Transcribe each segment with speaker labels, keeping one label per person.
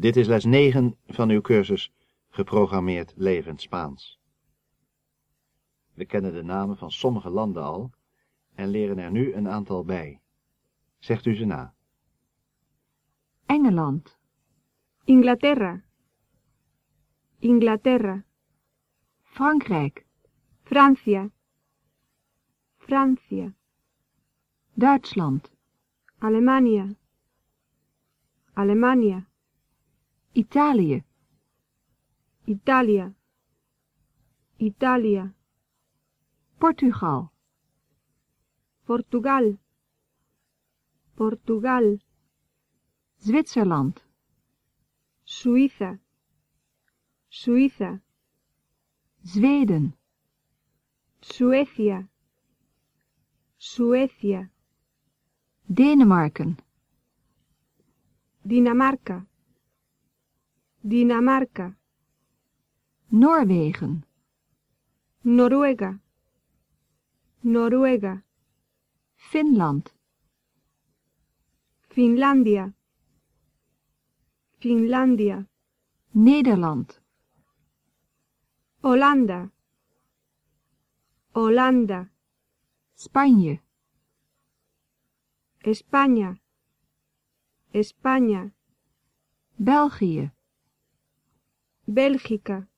Speaker 1: Dit is les 9 van uw cursus Geprogrammeerd Levend Spaans. We kennen de namen van sommige landen al en leren er nu een aantal bij. Zegt u ze na.
Speaker 2: Engeland,
Speaker 3: Inglaterra, Inglaterra,
Speaker 2: Frankrijk,
Speaker 3: Francia, Francia,
Speaker 2: Duitsland,
Speaker 3: Alemania, Alemania,
Speaker 2: Italië,
Speaker 3: Italia, Italia,
Speaker 2: Portugal,
Speaker 3: Portugal, Portugal,
Speaker 2: Zwitserland,
Speaker 3: Suiza, Suiza,
Speaker 2: Zweden,
Speaker 3: Suecia, Suecia,
Speaker 2: Denemarken,
Speaker 3: Dinamarca, Dinamarca,
Speaker 2: Noorwegen,
Speaker 3: Noruega, Noruega,
Speaker 2: Finland,
Speaker 3: Finlandia, Finlandia,
Speaker 2: Nederland,
Speaker 3: Holanda, Holanda,
Speaker 2: Spanje,
Speaker 3: España, España,
Speaker 2: België,
Speaker 3: Bélgica,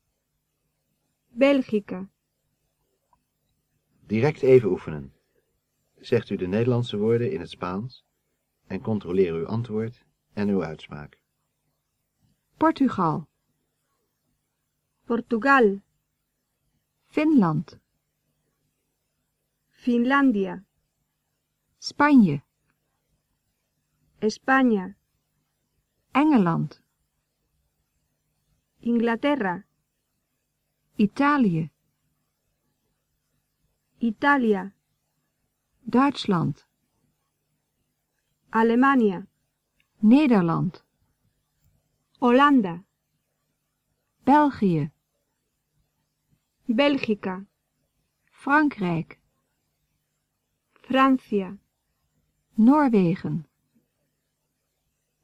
Speaker 3: Bélgica,
Speaker 1: Direct even oefenen. Zegt u de Nederlandse woorden in het Spaans en controleer uw antwoord en uw uitspraak.
Speaker 2: Portugal,
Speaker 3: Portugal,
Speaker 2: Finland,
Speaker 3: Finlandia,
Speaker 2: Spanje,
Speaker 3: España,
Speaker 2: Engeland,
Speaker 3: Inglaterra,
Speaker 2: Italië,
Speaker 3: Italia,
Speaker 2: Duitsland,
Speaker 3: Alemania,
Speaker 2: Nederland,
Speaker 3: Holanda,
Speaker 2: België,
Speaker 3: Bélgica,
Speaker 2: Frankrijk,
Speaker 3: Francia,
Speaker 2: Noorwegen,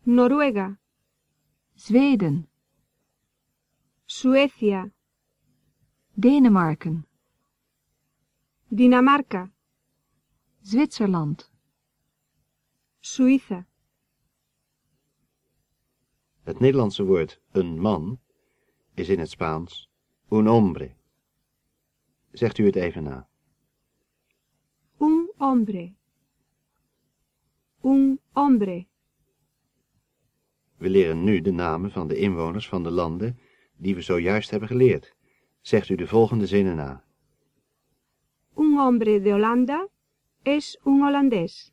Speaker 3: Noruega,
Speaker 2: Zweden,
Speaker 3: Suecia,
Speaker 2: Denemarken,
Speaker 3: Dinamarca,
Speaker 2: Zwitserland,
Speaker 3: Suiza,
Speaker 1: Het Nederlandse woord een man is in het Spaans un hombre. Zegt u het even na.
Speaker 3: un hombre, un hombre,
Speaker 1: We leren nu de namen van de inwoners van de landen die we zojuist hebben geleerd. Zegt u de volgende zinnen na.
Speaker 3: un hombre de Holanda es un holandés.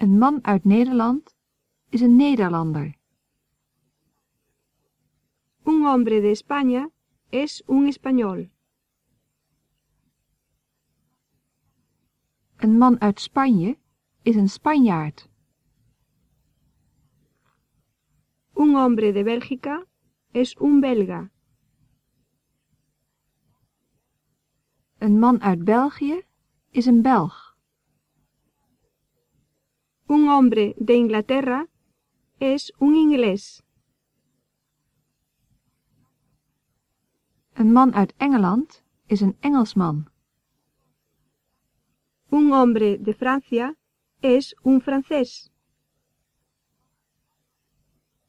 Speaker 2: een man uit Nederland is een Nederlander.
Speaker 3: Un hombre de España es un español.
Speaker 2: Een man uit Spanje is een Spanjaard.
Speaker 3: Un hombre de Bélgica es un belga.
Speaker 2: Een man uit België is een Belg.
Speaker 3: Un hombre de Inglaterra es un inglés.
Speaker 2: Een man uit Engeland is een Engelsman.
Speaker 3: Un hombre de Francia es un francés.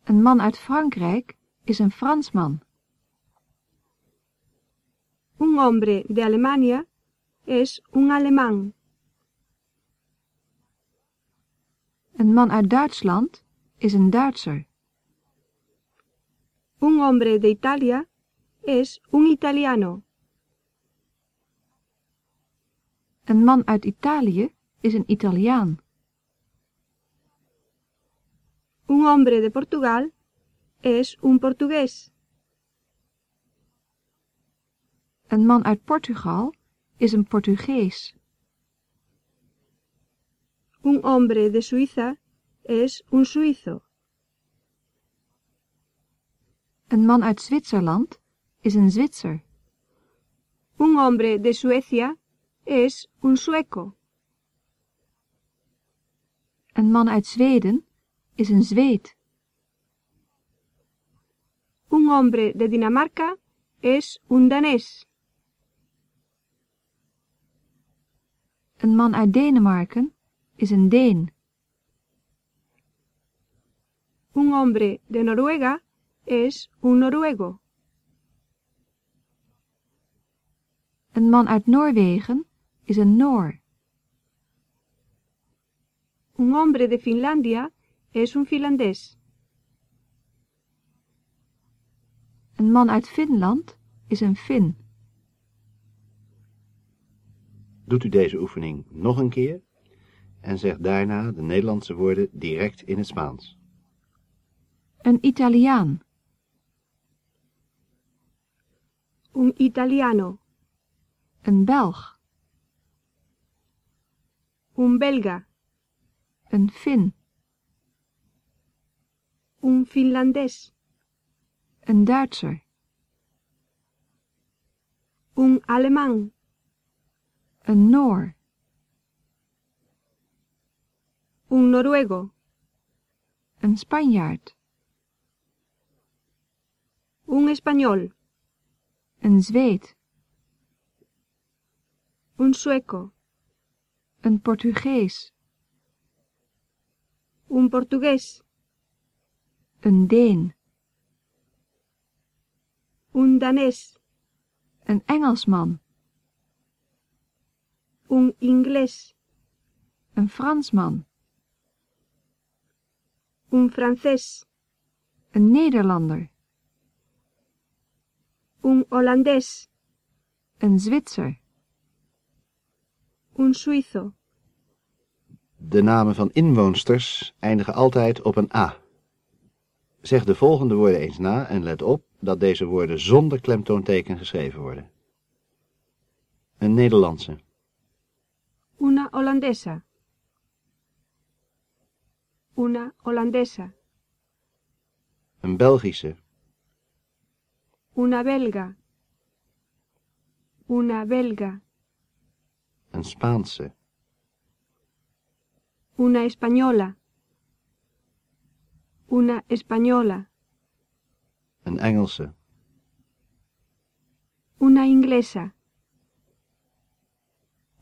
Speaker 2: Een man uit Frankrijk is een Fransman.
Speaker 3: Un hombre de Alemania es un alemán.
Speaker 2: Een man uit Duitsland is een Duitser.
Speaker 3: Un hombre de Italia es un italiano.
Speaker 2: Een man uit Italië is een Italiaan.
Speaker 3: Un hombre de Portugal es un portugués.
Speaker 2: Een man uit Portugal is een Portugees.
Speaker 3: Un hombre de Suiza es un suizo.
Speaker 2: Een man uit Zwitserland is een Zwitser.
Speaker 3: Un hombre de Suecia es un sueco.
Speaker 2: Een man uit Zweden is een Zweed.
Speaker 3: Un hombre de Dinamarca es un danés.
Speaker 2: Een man uit Denemarken is een Deen.
Speaker 3: Un hombre de Noruega es un noruego.
Speaker 2: Een man uit Noorwegen is een Noor.
Speaker 3: Un hombre de Finlandia es un finlandés.
Speaker 2: Een man uit Finland is een Fin.
Speaker 1: Doet u deze oefening nog een keer en zegt daarna de Nederlandse woorden direct in het Spaans.
Speaker 2: Een Italiaan.
Speaker 3: Un italiano.
Speaker 2: Een Belg.
Speaker 3: Un belga.
Speaker 2: Een Fin.
Speaker 3: Un finlandés.
Speaker 2: Een Duitser.
Speaker 3: Un alemán.
Speaker 2: Een Noor.
Speaker 3: Un noruego.
Speaker 2: Een Spanjaard.
Speaker 3: Un español.
Speaker 2: Een Zweed.
Speaker 3: Un sueco.
Speaker 2: Een Portugees.
Speaker 3: Un portugués.
Speaker 2: Een Deen.
Speaker 3: Un danés.
Speaker 2: Een Engelsman.
Speaker 3: Un inglés.
Speaker 2: Een Fransman.
Speaker 3: Un francés.
Speaker 2: Een Nederlander.
Speaker 3: Un holandés.
Speaker 2: Een Zwitser.
Speaker 3: Un suizo.
Speaker 1: De namen van inwoonsters eindigen altijd op een A. Zeg de volgende woorden eens na en let op dat deze woorden zonder klemtoonteken geschreven worden. Een Nederlandse,
Speaker 3: Una holandesa. Una holandesa.
Speaker 1: een Belgische,
Speaker 3: Una belga. Una belga.
Speaker 1: een Spaanse,
Speaker 3: Una española. Una española.
Speaker 1: een Engelse,
Speaker 3: Una inglesa.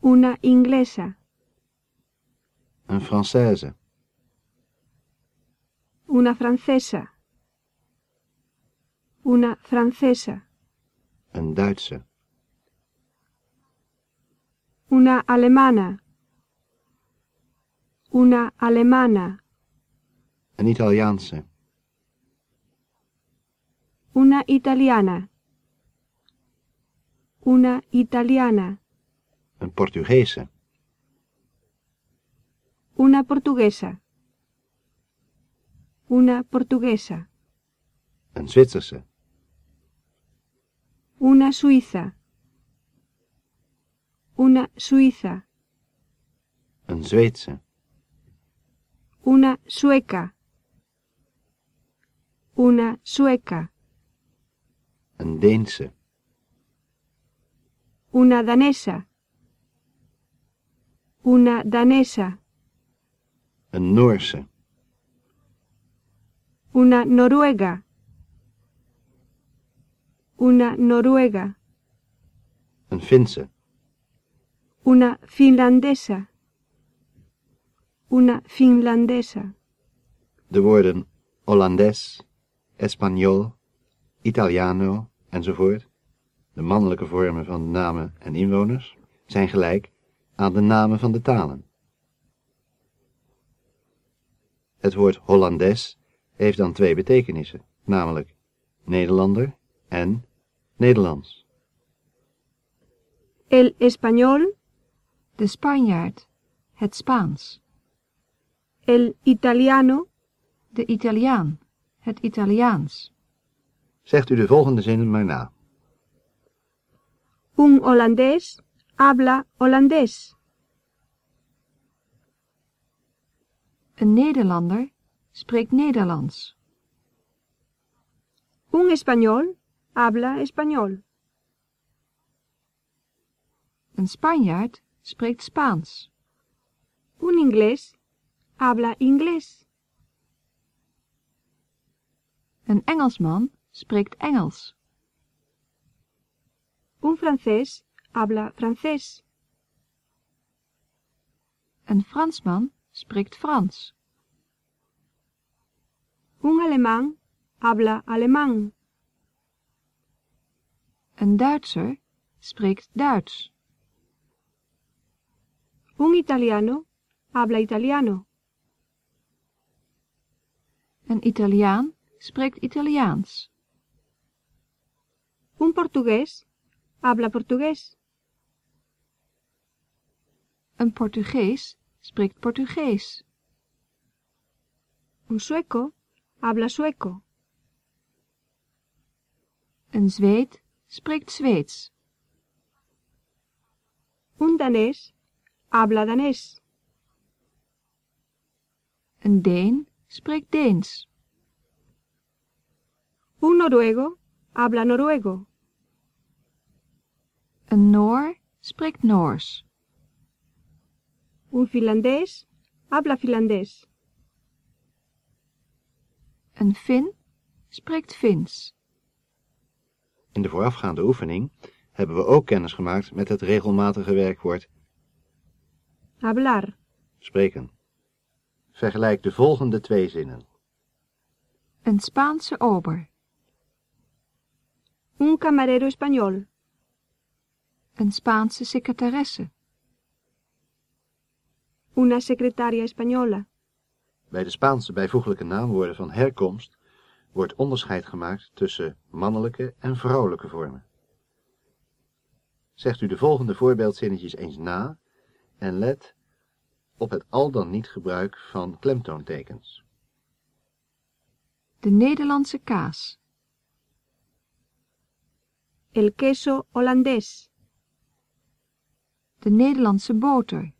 Speaker 3: Una inglesa.
Speaker 1: een Française,
Speaker 3: Una francesa. Una francesa.
Speaker 1: een Duitse,
Speaker 3: Una alemana. Una alemana. Una italiana. Una italiana.
Speaker 1: een Portugese,
Speaker 3: Una portuguesa. Una portuguesa.
Speaker 1: een Zwitserse,
Speaker 3: Una suiza. Una suiza.
Speaker 1: een Zweedse,
Speaker 3: Una sueca. Una sueca.
Speaker 1: een Deense,
Speaker 3: Una danesa. Una danesa.
Speaker 1: een Noorse,
Speaker 3: Una noruega. Una noruega.
Speaker 1: een Finse,
Speaker 3: Una finlandesa. Una finlandesa.
Speaker 1: de woorden Hollandes, Espanol, Italiano enzovoort, de mannelijke vormen van namen en inwoners, zijn gelijk aan de namen van de talen. Het woord Hollandes heeft dan twee betekenissen, namelijk Nederlander en Nederlands.
Speaker 3: El español.
Speaker 2: De Spanjaard. Het Spaans.
Speaker 3: El italiano.
Speaker 2: De Italiaan. Het Italiaans.
Speaker 1: Zegt u de volgende zinnen maar na.
Speaker 3: Un holandés habla holandés.
Speaker 2: Een Nederlander spreekt Nederlands.
Speaker 3: Un español habla español.
Speaker 2: Een Spanjaard spreekt Spaans.
Speaker 3: Un inglés habla inglés.
Speaker 2: Een Engelsman spreekt Engels.
Speaker 3: Un francés habla francés.
Speaker 2: Een Fransman spreekt Frans.
Speaker 3: Un alemán habla alemán.
Speaker 2: Een Duitser spreekt Duits.
Speaker 3: Un italiano habla italiano.
Speaker 2: Een Italiaan spreekt Italiaans.
Speaker 3: Un portugués habla portugués.
Speaker 2: Een Portugees spreekt Portugees.
Speaker 3: Un sueco habla sueco.
Speaker 2: Een Zweed spreekt Zweeds.
Speaker 3: Un danés habla danés.
Speaker 2: Een Deen spreekt Deens.
Speaker 3: Un noruego habla noruego.
Speaker 2: Een Noor spreekt Noors.
Speaker 3: Un finlandés habla finlandés.
Speaker 2: Een Fin spreekt Fins.
Speaker 1: In de voorafgaande oefening hebben we ook kennis gemaakt met het regelmatige werkwoord
Speaker 3: Hablar.
Speaker 1: spreken. Vergelijk de volgende twee zinnen.
Speaker 2: Een Spaanse ober.
Speaker 3: Un camarero español.
Speaker 2: Een Spaanse secretaresse.
Speaker 3: Una secretaria española.
Speaker 1: Bij de Spaanse bijvoeglijke naamwoorden van herkomst wordt onderscheid gemaakt tussen mannelijke en vrouwelijke vormen. Zegt u de volgende voorbeeldzinnetjes eens na en let op het al dan niet gebruik van klemtoontekens.
Speaker 2: De Nederlandse kaas.
Speaker 3: El queso holandés.
Speaker 2: De Nederlandse boter.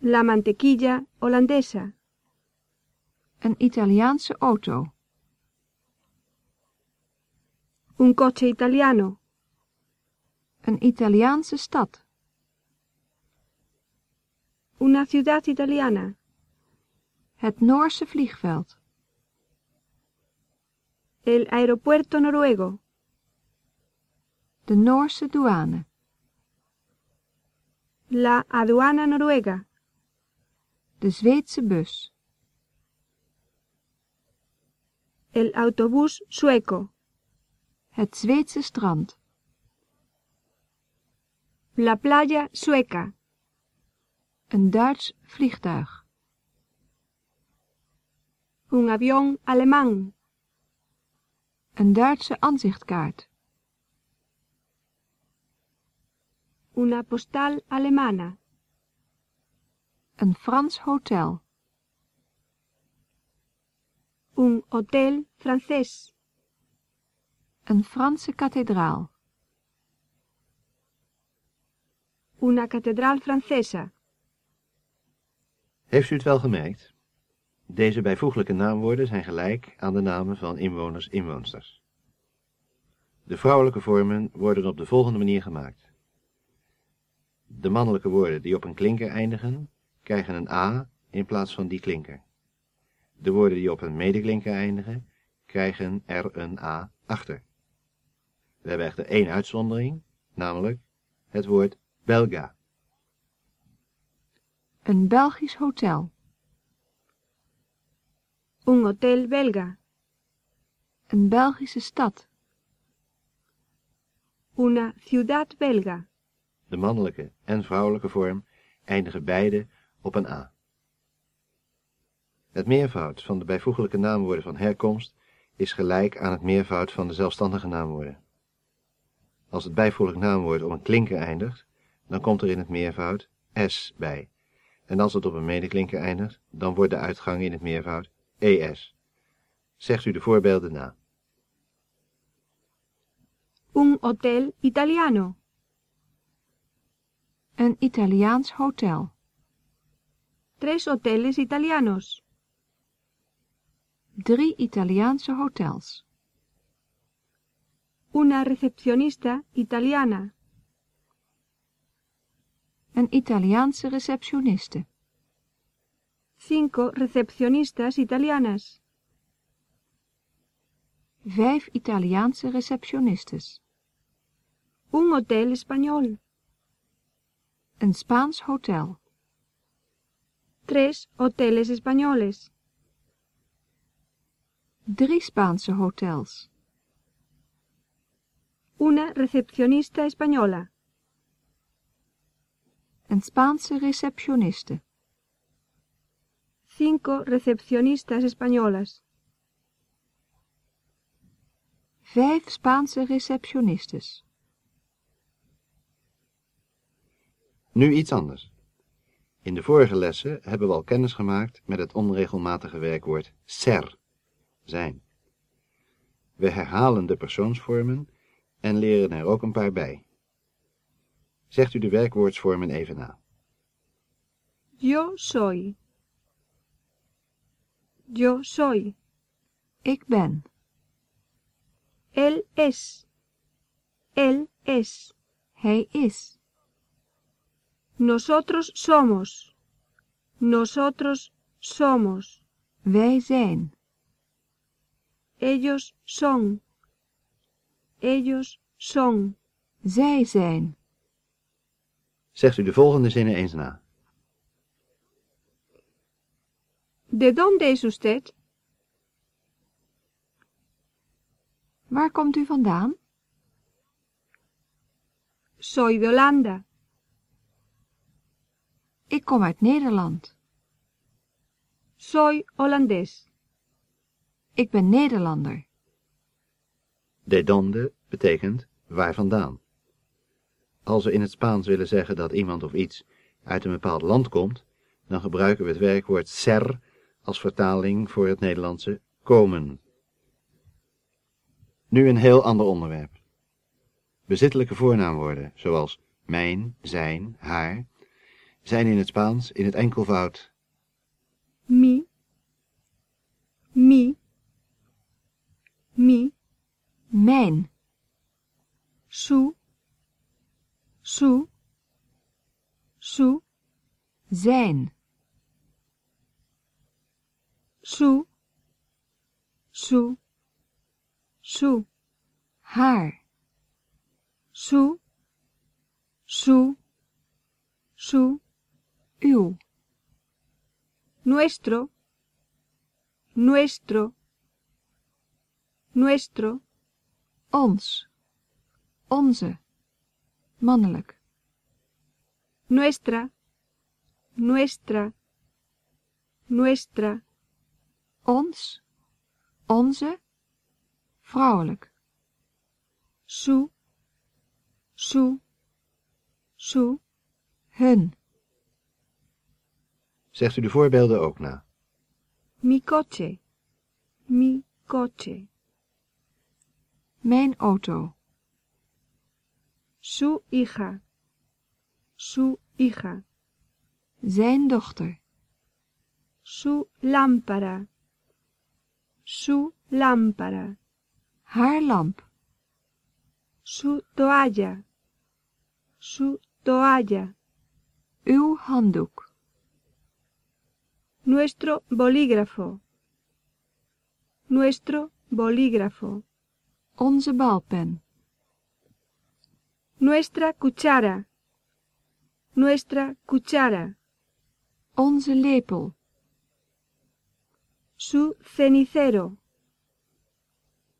Speaker 3: La mantequilla holandesa.
Speaker 2: Een Italiaanse auto.
Speaker 3: Un coche italiano.
Speaker 2: Een Italiaanse stad.
Speaker 3: Una ciudad italiana.
Speaker 2: Het Noorse vliegveld.
Speaker 3: El aeropuerto noruego.
Speaker 2: De Noorse douane.
Speaker 3: La aduana noruega.
Speaker 2: De Zweedse bus.
Speaker 3: El autobús sueco.
Speaker 2: Het Zweedse strand.
Speaker 3: La playa sueca.
Speaker 2: Een Duits vliegtuig.
Speaker 3: Un avión alemán.
Speaker 2: Een Duitse aanzichtkaart.
Speaker 3: Una postal alemana.
Speaker 2: Een Frans hotel.
Speaker 3: Un hotel francés.
Speaker 2: Een Franse kathedraal.
Speaker 3: Una catedral francesa.
Speaker 1: Heeft u het wel gemerkt? Deze bijvoeglijke naamwoorden zijn gelijk aan de namen van inwoners inwoonsters. De vrouwelijke vormen worden op de volgende manier gemaakt. De mannelijke woorden die op een klinker eindigen, krijgen een a in plaats van die klinker. De woorden die op een medeklinker eindigen, krijgen er een a achter. We hebben echter één uitzondering, namelijk het woord belga.
Speaker 2: Een Belgisch hotel.
Speaker 3: Un hotel belga.
Speaker 2: Een Belgische stad.
Speaker 3: Una ciudad belga.
Speaker 1: De mannelijke en vrouwelijke vorm eindigen beide op een a. Het meervoud van de bijvoeglijke naamwoorden van herkomst is gelijk aan het meervoud van de zelfstandige naamwoorden. Als het bijvoeglijk naamwoord op een klinker eindigt, dan komt er in het meervoud s bij. En als het op een medeklinker eindigt, dan wordt de uitgang in het meervoud es. Zegt u de voorbeelden na.
Speaker 3: Un hotel italiano.
Speaker 2: Een Italiaans hotel.
Speaker 3: Tres hoteles italianos.
Speaker 2: Drie Italiaanse hotels.
Speaker 3: Una recepcionista italiana.
Speaker 2: Een Italiaanse receptioniste.
Speaker 3: Cinco recepcionistas italianas.
Speaker 2: Vijf Italiaanse receptionistes.
Speaker 3: Un hotel español.
Speaker 2: Een Spaans hotel.
Speaker 3: Tres hoteles españoles.
Speaker 2: Drie Spaanse hotels.
Speaker 3: Una recepcionista española.
Speaker 2: Een Spaanse receptioniste.
Speaker 3: Cinco recepcionistas españolas.
Speaker 2: Vijf Spaanse receptionistes.
Speaker 1: Nu iets anders. In de vorige lessen hebben we al kennis gemaakt met het onregelmatige werkwoord ser, zijn. We herhalen de persoonsvormen en leren er ook een paar bij. Zegt u de werkwoordsvormen even na.
Speaker 3: Yo soy. Yo soy.
Speaker 2: Ik ben.
Speaker 3: Él es. Él es.
Speaker 2: Hij is.
Speaker 3: Nosotros somos. Nosotros somos.
Speaker 2: Wij zijn.
Speaker 3: Ellos son. Ellos son.
Speaker 2: Zij zijn.
Speaker 1: Zegt u de volgende zinnen eens na.
Speaker 3: ¿De dónde es usted?
Speaker 2: Waar komt u vandaan?
Speaker 3: Soy de Holanda.
Speaker 2: Ik kom uit Nederland.
Speaker 3: Soy holandés.
Speaker 2: Ik ben Nederlander.
Speaker 1: De donde betekent waar vandaan. Als we in het Spaans willen zeggen dat iemand of iets uit een bepaald land komt, dan gebruiken we het werkwoord ser als vertaling voor het Nederlandse komen. Nu een heel ander onderwerp. Bezittelijke voornaamwoorden, zoals mijn, zijn, haar, zijn in het Spaans in het enkelvoud
Speaker 3: Mi. Mi. Mi.
Speaker 2: Mijn.
Speaker 3: Su. Su. Su.
Speaker 2: Zijn.
Speaker 3: Su. Su. Su.
Speaker 2: Haar.
Speaker 3: Su. Su. Su.
Speaker 2: Uw.
Speaker 3: Nuestro. Nuestro. Nuestro.
Speaker 2: Ons. Onze. Mannelijk.
Speaker 3: Nuestra. Nuestra. Nuestra.
Speaker 2: Ons. Onze. Vrouwelijk.
Speaker 3: Su. Su. Su.
Speaker 2: Hun.
Speaker 1: Zegt u de voorbeelden ook na.
Speaker 3: Mi coche. Mi coche.
Speaker 2: Mijn auto.
Speaker 3: Su hija. Su hija.
Speaker 2: Zijn dochter.
Speaker 3: Su lámpara. Su lámpara.
Speaker 2: Haar lamp.
Speaker 3: Su toalla. Su toalla.
Speaker 2: Uw handdoek.
Speaker 3: Nuestro bolígrafo. Nuestro bolígrafo.
Speaker 2: Onze balpen.
Speaker 3: Nuestra cuchara. Nuestra cuchara.
Speaker 2: Onze lepel.
Speaker 3: Su cenicero.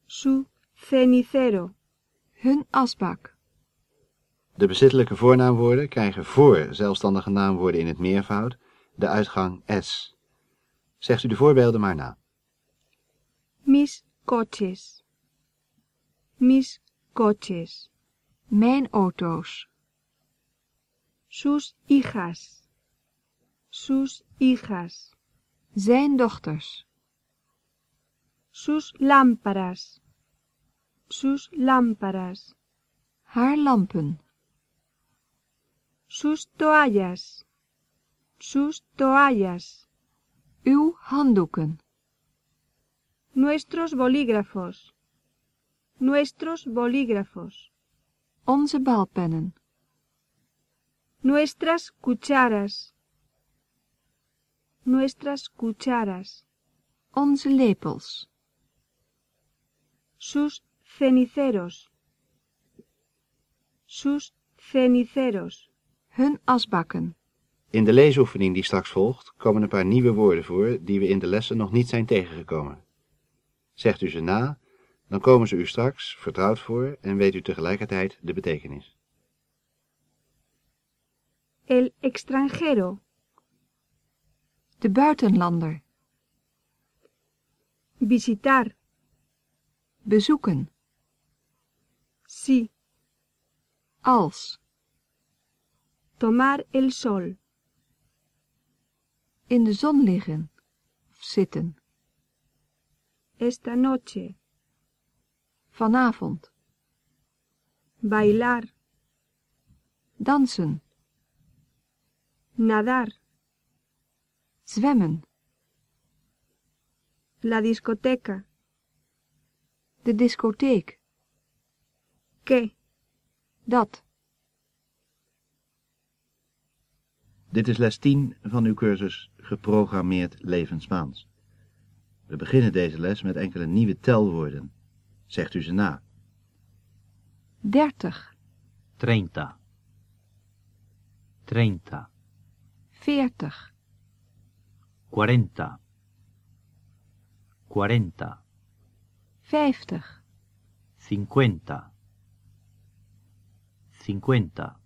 Speaker 3: Su cenicero.
Speaker 2: Hun asbak.
Speaker 1: De bezittelijke voornaamwoorden krijgen voor zelfstandige naamwoorden in het meervoud de uitgang s. Zegt u de voorbeelden maar na.
Speaker 3: Mis coches. Mis coches.
Speaker 2: Mijn auto's.
Speaker 3: Sus hijas. Sus hijas.
Speaker 2: Zijn dochters.
Speaker 3: Sus lámparas. Sus lámparas.
Speaker 2: Haar lampen.
Speaker 3: Sus toallas. Sus toallas.
Speaker 2: Uw handdoeken.
Speaker 3: Nuestros bolígrafos. Nuestros bolígrafos.
Speaker 2: Onze balpennen.
Speaker 3: Nuestras cucharas. Nuestras cucharas.
Speaker 2: Onze lepels.
Speaker 3: Sus ceniceros, sus ceniceros,
Speaker 2: Hun asbakken.
Speaker 1: In de leesoefening die straks volgt komen een paar nieuwe woorden voor die we in de lessen nog niet zijn tegengekomen. Zegt u ze na, dan komen ze u straks vertrouwd voor en weet u tegelijkertijd de betekenis.
Speaker 3: el extranjero,
Speaker 2: De buitenlander.
Speaker 3: visitar,
Speaker 2: Bezoeken.
Speaker 3: sí,
Speaker 2: Als.
Speaker 3: tomar el sol,
Speaker 2: In de zon liggen. Of zitten.
Speaker 3: esta noche,
Speaker 2: Vanavond.
Speaker 3: bailar,
Speaker 2: Dansen.
Speaker 3: nadar,
Speaker 2: Zwemmen.
Speaker 3: la discoteca,
Speaker 2: De discotheek.
Speaker 3: qué,
Speaker 2: Dat.
Speaker 1: Dit is les 10 van uw cursus Geprogrammeerd Levend Spaans. We beginnen deze les met enkele nieuwe telwoorden. Zegt u ze na.
Speaker 2: 30.
Speaker 4: 30, 30,
Speaker 2: 40.
Speaker 4: 40, 40,
Speaker 2: 50.
Speaker 4: 50, 50,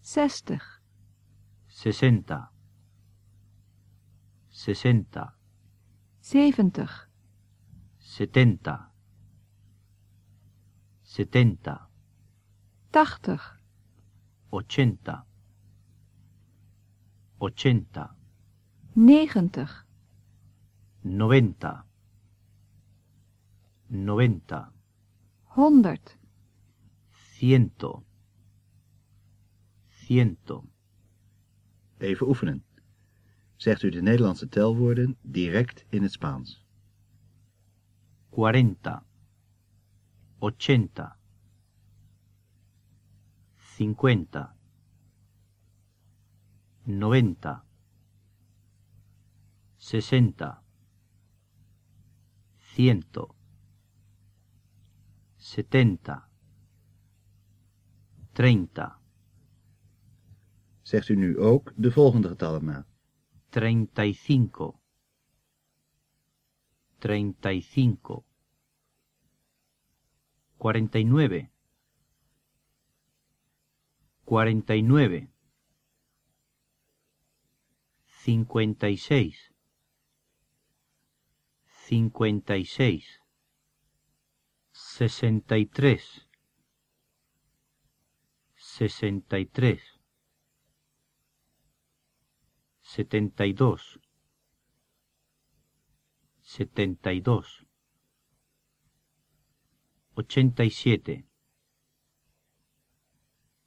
Speaker 2: 60.
Speaker 4: 60, 60,
Speaker 2: 70.
Speaker 4: 70, 70,
Speaker 2: 80.
Speaker 4: 80, 80,
Speaker 2: 90.
Speaker 4: 90, 90,
Speaker 2: 100.
Speaker 4: 100, 100.
Speaker 1: Even oefenen. Zegt u de Nederlandse telwoorden direct in het Spaans.
Speaker 4: 40, 80, 50, 90, 60, 100, 70, 30,
Speaker 1: Zegt u nu ook de volgende getallen na.
Speaker 4: 35, 35, 49, 49, 56, 56, sesenta y tres, sesenta y tres, setenta y dos, setenta y dos, ochenta y siete,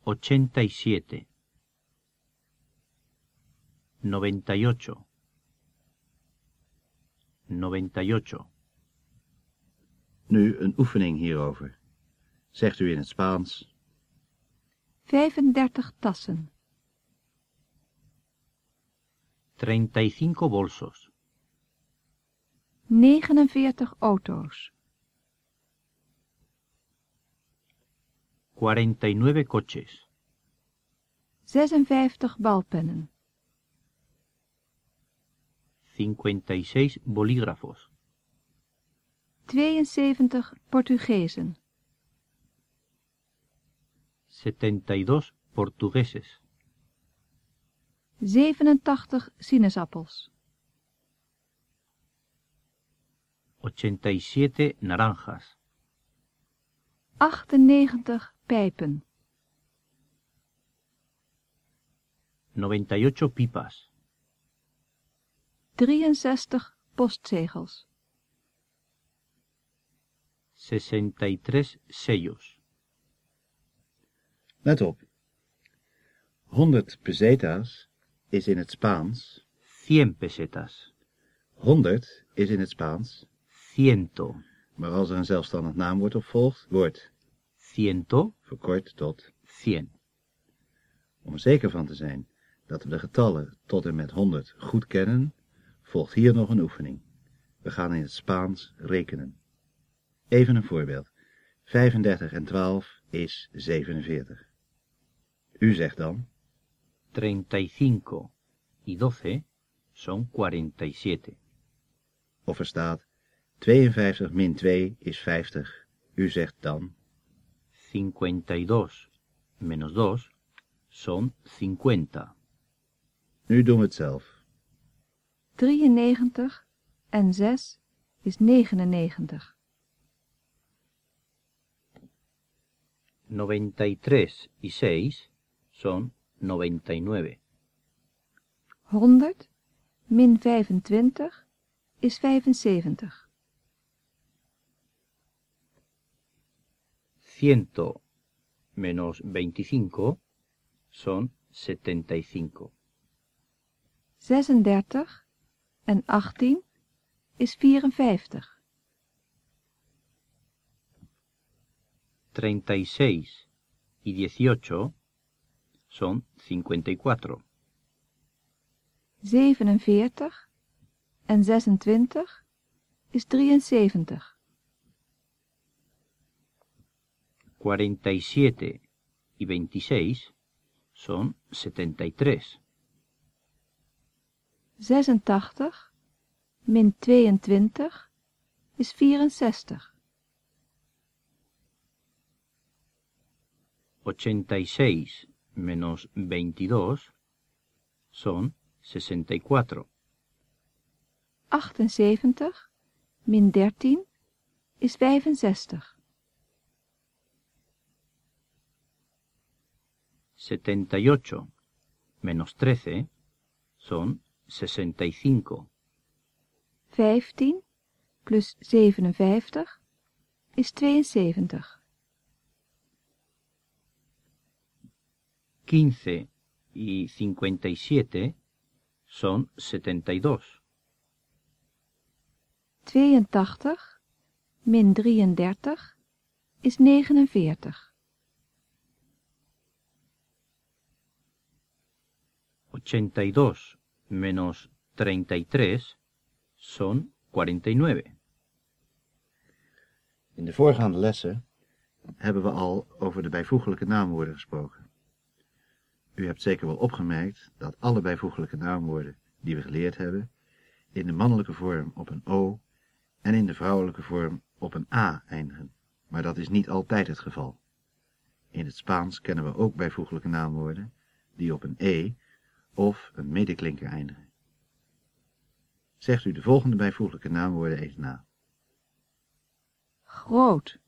Speaker 4: ochenta y siete, noventa y ocho, noventa y ocho.
Speaker 1: Nu een oefening hierover. Zegt u in het Spaans.
Speaker 2: 35 tassen.
Speaker 4: 35 bolsos,
Speaker 2: 49 auto's.
Speaker 4: 49 coches,
Speaker 2: 56 balpennen.
Speaker 4: 56 bolígrafos,
Speaker 2: 72 Portugezen.
Speaker 4: 72 portugueses,
Speaker 2: 87 sinaasappels.
Speaker 4: 87 naranjas,
Speaker 2: 98 pijpen.
Speaker 4: 98 pipas,
Speaker 2: 63 postzegels.
Speaker 4: 63 sellos,
Speaker 1: Let op. 100 pesetas is in het Spaans.
Speaker 4: 100 pesetas,
Speaker 1: 100 is in het Spaans.
Speaker 4: 100,
Speaker 1: Maar als er een zelfstandig naamwoord op volgt, wordt
Speaker 4: 100,
Speaker 1: verkort tot.
Speaker 4: 100.
Speaker 1: Om er zeker van te zijn dat we de getallen tot en met 100 goed kennen, volgt hier nog een oefening. We gaan in het Spaans rekenen. Even een voorbeeld. 35 en 12 is 47. U zegt dan
Speaker 4: 35 y 12 son 47.
Speaker 1: Of er staat 52 min 2 is 50. U zegt dan
Speaker 4: 52 menos 2 son 50.
Speaker 1: Nu doen we het zelf.
Speaker 2: 93 en 6 is 99.
Speaker 4: 93 y 6 son 99.
Speaker 2: 100 min 25 is 75.
Speaker 4: 100 menos 25 son 75.
Speaker 2: 36 en 18 is 54.
Speaker 4: 36 y 18 son 54.
Speaker 2: 47 en 26 is 73.
Speaker 4: 47 y 26 son 73.
Speaker 2: 86 min 22 is 64.
Speaker 4: 86 menos 22 son 64.
Speaker 2: 78 min 13 is 65.
Speaker 4: 78 menos 13 son 65.
Speaker 2: 15 plus 57 is 72.
Speaker 4: 15 y 57 son 72.
Speaker 2: 82 min 33 is 49.
Speaker 4: 82 menos 33 son 49.
Speaker 1: In de voorgaande lessen hebben we al over de bijvoeglijke naamwoorden gesproken. U hebt zeker wel opgemerkt dat alle bijvoeglijke naamwoorden die we geleerd hebben, in de mannelijke vorm op een O en in de vrouwelijke vorm op een A eindigen. Maar dat is niet altijd het geval. In het Spaans kennen we ook bijvoeglijke naamwoorden die op een E of een medeklinker eindigen. Zegt u de volgende bijvoeglijke naamwoorden eens na.
Speaker 2: Groot,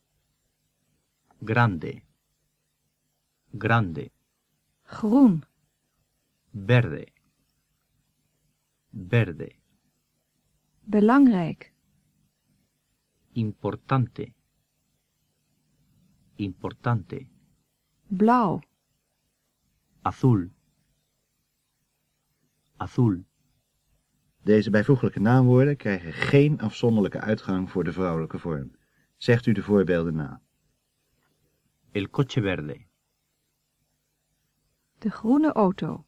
Speaker 4: Grande. Grande.
Speaker 2: Groen,
Speaker 4: Verde. Verde.
Speaker 2: belangrijk,
Speaker 4: Importante. Importante.
Speaker 2: blauw,
Speaker 4: Azul. Azul.
Speaker 1: Deze bijvoeglijke naamwoorden krijgen geen afzonderlijke uitgang voor de vrouwelijke vorm. Zegt u de voorbeelden na.
Speaker 4: El coche verde.
Speaker 2: De groene auto,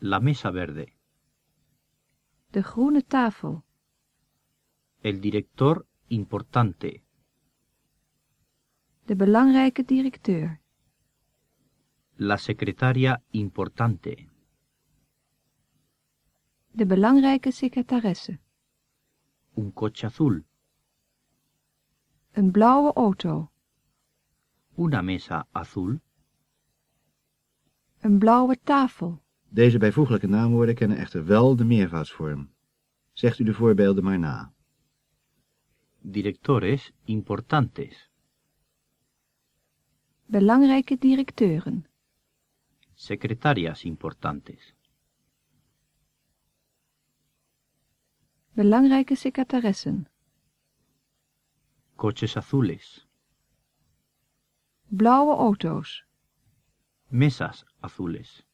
Speaker 4: La mesa verde.
Speaker 2: de groene tafel,
Speaker 4: El director importante.
Speaker 2: de belangrijke directeur,
Speaker 4: La secretaria importante.
Speaker 2: de belangrijke secretaresse,
Speaker 4: Un coche azul.
Speaker 2: een blauwe auto,
Speaker 4: Una mesa azul.
Speaker 2: Een blauwe tafel,
Speaker 1: Deze bijvoeglijke naamwoorden kennen echter wel de meervoudsvorm. Zegt u de voorbeelden maar na.
Speaker 4: Directores importantes.
Speaker 2: belangrijke directeuren,
Speaker 4: Secretarias importantes.
Speaker 2: belangrijke secretaressen,
Speaker 4: Coches azules.
Speaker 2: blauwe auto's,
Speaker 4: Mesas azules.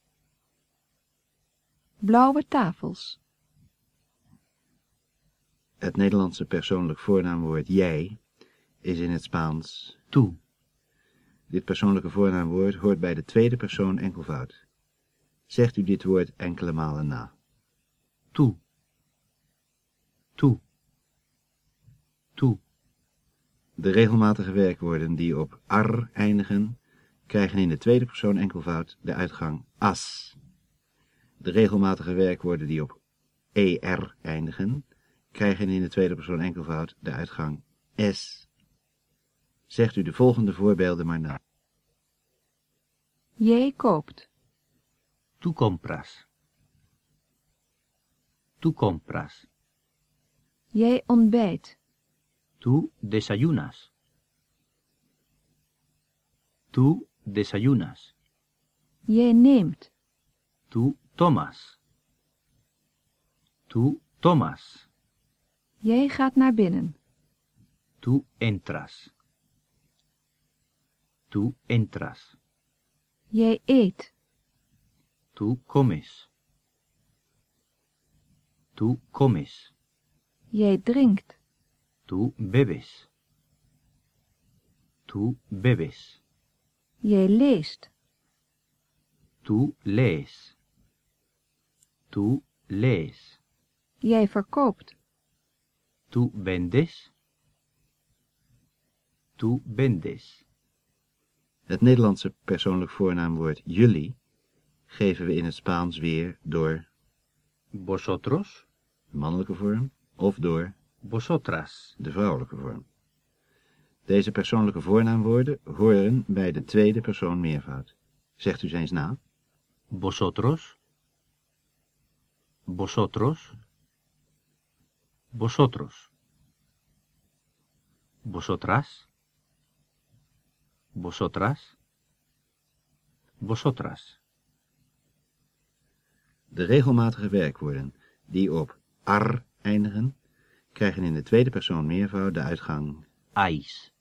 Speaker 2: blauwe tafels,
Speaker 1: Het Nederlandse persoonlijk voornaamwoord jij is in het Spaans.
Speaker 4: Tú.
Speaker 1: Dit persoonlijke voornaamwoord hoort bij de tweede persoon enkelvoud. Zegt u dit woord enkele malen na.
Speaker 4: Tú. Tú. Tú.
Speaker 1: De regelmatige werkwoorden die op ar eindigen, krijgen in de tweede persoon enkelvoud de uitgang as. De regelmatige werkwoorden die op er eindigen, krijgen in de tweede persoon enkelvoud de uitgang s. Zegt u de volgende voorbeelden maar na.
Speaker 2: Jij koopt.
Speaker 4: Tú compras. Tú compras.
Speaker 2: Jij ontbijt.
Speaker 4: Tú desayunas. Tú desayunas.
Speaker 2: Jij neemt.
Speaker 4: Tú tomas. Tú tomas.
Speaker 2: Jij gaat naar binnen.
Speaker 4: Tú entras. Tú entras.
Speaker 2: Jij eet.
Speaker 4: Tú comes. Tú comes.
Speaker 2: Jij drinkt.
Speaker 4: Tú bebes. Tú bebes.
Speaker 2: Jij leest.
Speaker 4: Tú lees. Tú lees.
Speaker 2: Jij verkoopt.
Speaker 4: Tú vendes. Tú vendes.
Speaker 1: Het Nederlandse persoonlijk voornaamwoord jullie geven we in het Spaans weer door
Speaker 4: Vosotros.
Speaker 1: de mannelijke vorm of door
Speaker 4: Vosotras.
Speaker 1: de vrouwelijke vorm. Deze persoonlijke voornaamwoorden horen bij de tweede persoon meervoud. Zegt u eens na.
Speaker 4: Vosotros. Vosotros. Vosotros. Vosotras. Vosotras. Vosotras.
Speaker 1: De regelmatige werkwoorden die op ar eindigen, krijgen in de tweede persoon meervoud de uitgang.
Speaker 4: Ais.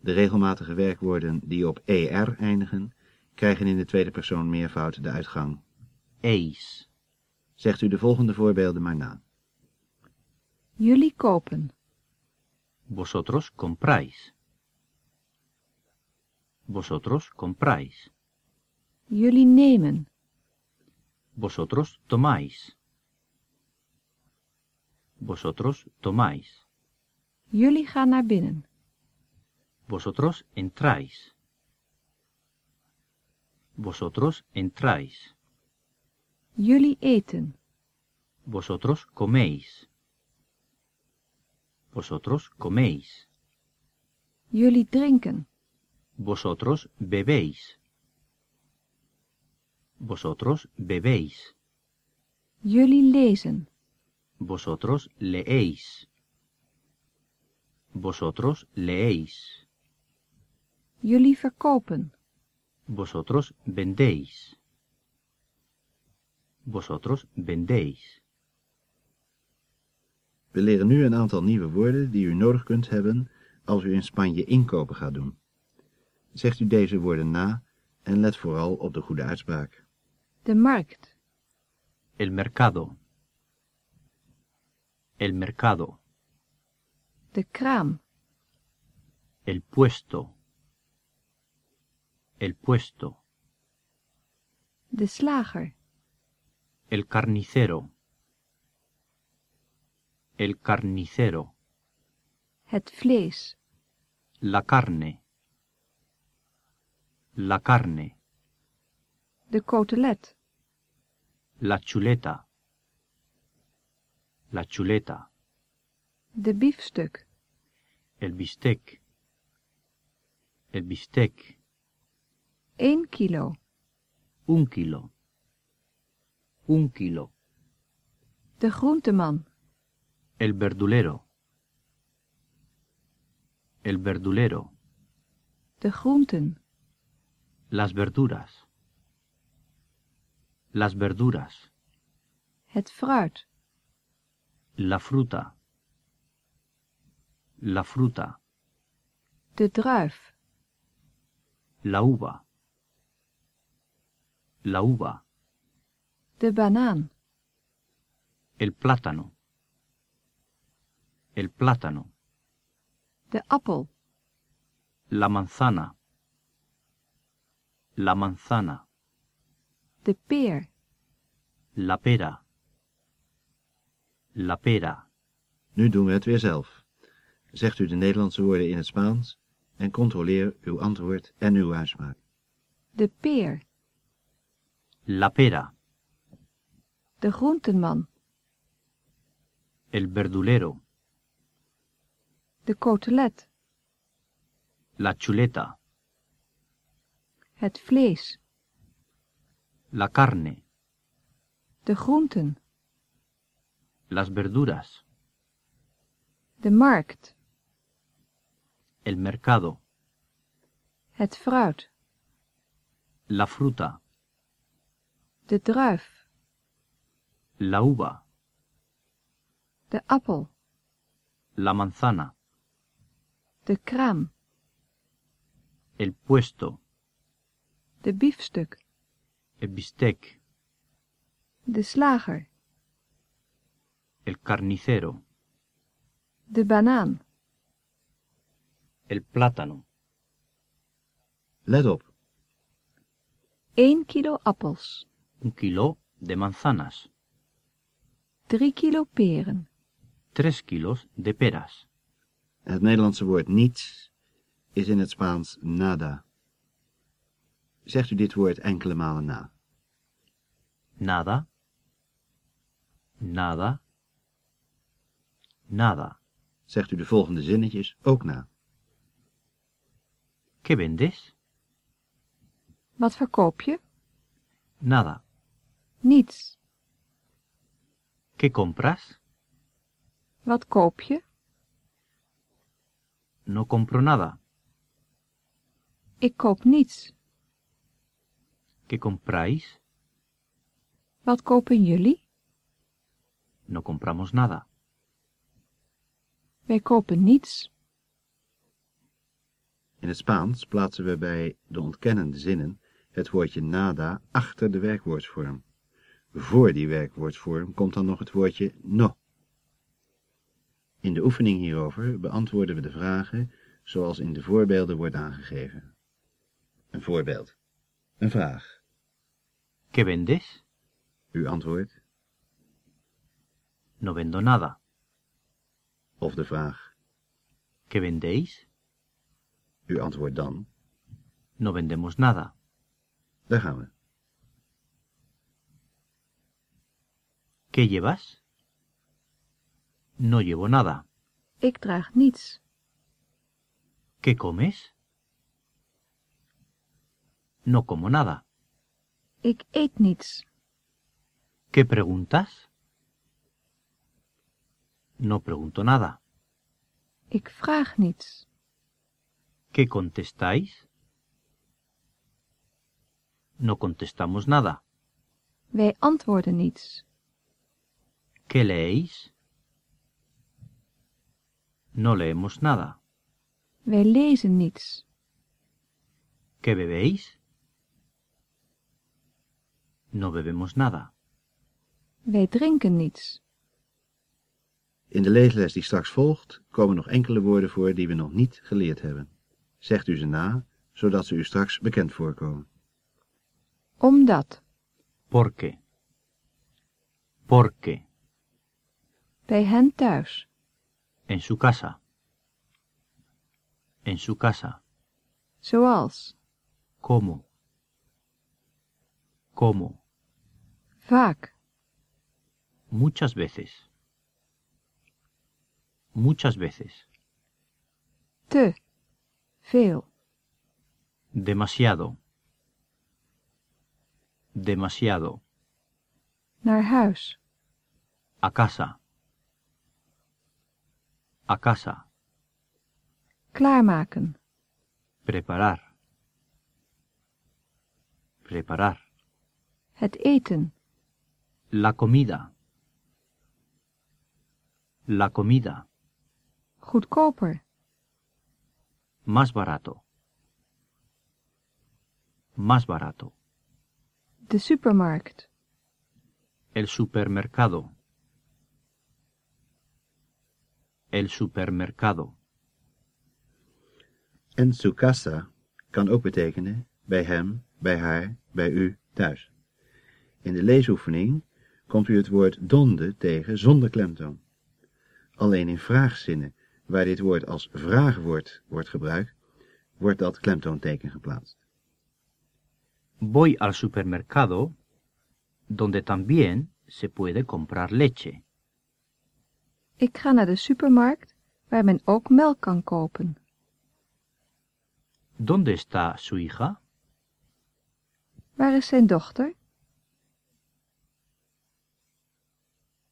Speaker 1: De regelmatige werkwoorden die op er eindigen, krijgen in de tweede persoon meervoud de uitgang.
Speaker 4: Eis.
Speaker 1: Zegt u de volgende voorbeelden maar na.
Speaker 2: Jullie kopen.
Speaker 4: Vosotros compráis. Vosotros compráis.
Speaker 2: Jullie nemen.
Speaker 4: Vosotros tomáis. Vosotros tomáis.
Speaker 2: Jullie gaan naar binnen.
Speaker 4: Vosotros entráis. Vosotros entráis.
Speaker 2: Jullie eten.
Speaker 4: Vosotros coméis. Vosotros coméis.
Speaker 2: Jullie drinken.
Speaker 4: Vosotros bebéis. Vosotros bebéis.
Speaker 2: Jullie lezen.
Speaker 4: Vosotros leéis. Vosotros leéis.
Speaker 2: Jullie verkopen.
Speaker 4: Vosotros vendéis. Vosotros vendéis.
Speaker 1: We leren nu een aantal nieuwe woorden die u nodig kunt hebben als u in Spanje inkopen gaat doen. Zegt u deze woorden na en let vooral op de goede uitspraak.
Speaker 2: De markt.
Speaker 4: El mercado. El mercado.
Speaker 2: De kraam.
Speaker 4: El puesto. El puesto.
Speaker 2: De slager.
Speaker 4: El carnicero. El carnicero.
Speaker 2: Het vlees.
Speaker 4: La carne. La carne.
Speaker 2: De cotelet.
Speaker 4: La chuleta. La chuleta.
Speaker 2: De biefstuk.
Speaker 4: El bistec. El bistec.
Speaker 2: 1 kilo.
Speaker 4: Un kilo. Un kilo.
Speaker 2: De groenteman.
Speaker 4: El verdulero. El verdulero.
Speaker 2: De groenten.
Speaker 4: Las verduras. Las verduras.
Speaker 2: Het fruit.
Speaker 4: La fruta. La fruta.
Speaker 2: De druif.
Speaker 4: La uva. La uva.
Speaker 2: De banaan.
Speaker 4: El plátano. El plátano.
Speaker 2: De appel.
Speaker 4: La manzana. La manzana.
Speaker 2: De peer.
Speaker 4: La pera. La pera.
Speaker 1: Nu doen we het weer zelf. Zegt u de Nederlandse woorden in het Spaans en controleer uw antwoord en uw uitspraak.
Speaker 2: De peer.
Speaker 4: La pera.
Speaker 2: De groentenman.
Speaker 4: El verdulero.
Speaker 2: De cotelet.
Speaker 4: La chuleta.
Speaker 2: Het vlees.
Speaker 4: La carne.
Speaker 2: De groenten.
Speaker 4: Las verduras.
Speaker 2: De markt.
Speaker 4: El mercado.
Speaker 2: Het fruit.
Speaker 4: La fruta.
Speaker 2: De druif.
Speaker 4: La uva.
Speaker 2: De appel.
Speaker 4: La manzana.
Speaker 2: De kraam.
Speaker 4: El puesto.
Speaker 2: De biefstuk.
Speaker 4: El bistec.
Speaker 2: De slager.
Speaker 4: El carnicero.
Speaker 2: De banaan.
Speaker 4: El plátano.
Speaker 1: Let op,
Speaker 2: 1 kilo appels.
Speaker 4: Un kilo de manzanas.
Speaker 2: 3 kilo peren.
Speaker 4: Tres kilos de peras.
Speaker 1: het Nederlandse woord niets is in het Spaans nada. Zegt u dit woord enkele malen na.
Speaker 4: Nada. Nada. Nada.
Speaker 1: Zegt u de volgende zinnetjes ook na.
Speaker 4: ¿Qué vendes?
Speaker 2: Wat verkoop je?
Speaker 4: Nada.
Speaker 2: Niets.
Speaker 4: ¿Qué compras?
Speaker 2: Wat koop je?
Speaker 4: No compro nada.
Speaker 2: Ik koop niets.
Speaker 4: ¿Qué compráis?
Speaker 2: Wat kopen jullie?
Speaker 4: No compramos nada.
Speaker 2: Wij kopen niets.
Speaker 1: In het Spaans plaatsen we bij de ontkennende zinnen het woordje nada achter de werkwoordsvorm. Voor die werkwoordsvorm komt dan nog het woordje no. In de oefening hierover beantwoorden we de vragen zoals in de voorbeelden wordt aangegeven. Een voorbeeld. Een vraag.
Speaker 4: ¿Qué vendes?
Speaker 1: U antwoordt.
Speaker 4: No vendo nada.
Speaker 1: Of de vraag.
Speaker 4: ¿Qué vendéis?
Speaker 1: U antwoordt dan.
Speaker 4: No vendemos nada.
Speaker 1: Daar gaan we.
Speaker 4: ¿Qué llevas? No llevo nada.
Speaker 2: Ik draag niets.
Speaker 4: ¿Qué comes? No como nada.
Speaker 2: Ik eet niets.
Speaker 4: ¿Qué preguntas? No pregunto nada.
Speaker 2: Ik vraag niets.
Speaker 4: ¿Qué contestáis? No contestamos nada.
Speaker 2: Wij antwoorden niets.
Speaker 4: ¿Qué leéis? No leemos nada.
Speaker 2: Wij lezen niets.
Speaker 4: ¿Qué bebéis? No bebemos nada.
Speaker 2: Wij drinken niets.
Speaker 1: In de leesles die straks volgt komen nog enkele woorden voor die we nog niet geleerd hebben. Zegt u ze na, zodat ze u straks bekend voorkomen.
Speaker 2: Omdat.
Speaker 4: Porque. Porque.
Speaker 2: Bij hen thuis.
Speaker 4: En su casa. En su casa.
Speaker 2: Zoals.
Speaker 4: ¿Cómo? ¿Cómo?
Speaker 2: Vaak.
Speaker 4: Muchas veces. Muchas veces.
Speaker 2: Te. Veel.
Speaker 4: Demasiado. Demasiado.
Speaker 2: Naar huis.
Speaker 4: A casa. A casa.
Speaker 2: Klaarmaken.
Speaker 4: Preparar. Preparar.
Speaker 2: Het eten.
Speaker 4: La comida. La comida.
Speaker 2: Goedkoper.
Speaker 4: Más barato. Más barato.
Speaker 2: De supermarkt.
Speaker 4: El supermercado. El supermercado.
Speaker 1: En su casa kan ook betekenen bij hem, bij haar, bij u, thuis. In de leesoefening komt u het woord donde tegen zonder klemtoon. Alleen in vraagzinnen waar dit woord als vraagwoord wordt gebruikt, wordt dat klemtoonteken geplaatst.
Speaker 4: Voy al supermercado, donde también se puede comprar leche.
Speaker 2: Ik ga naar de supermarkt, waar men ook melk kan kopen.
Speaker 4: ¿Dónde está su hija?
Speaker 2: Waar is zijn dochter?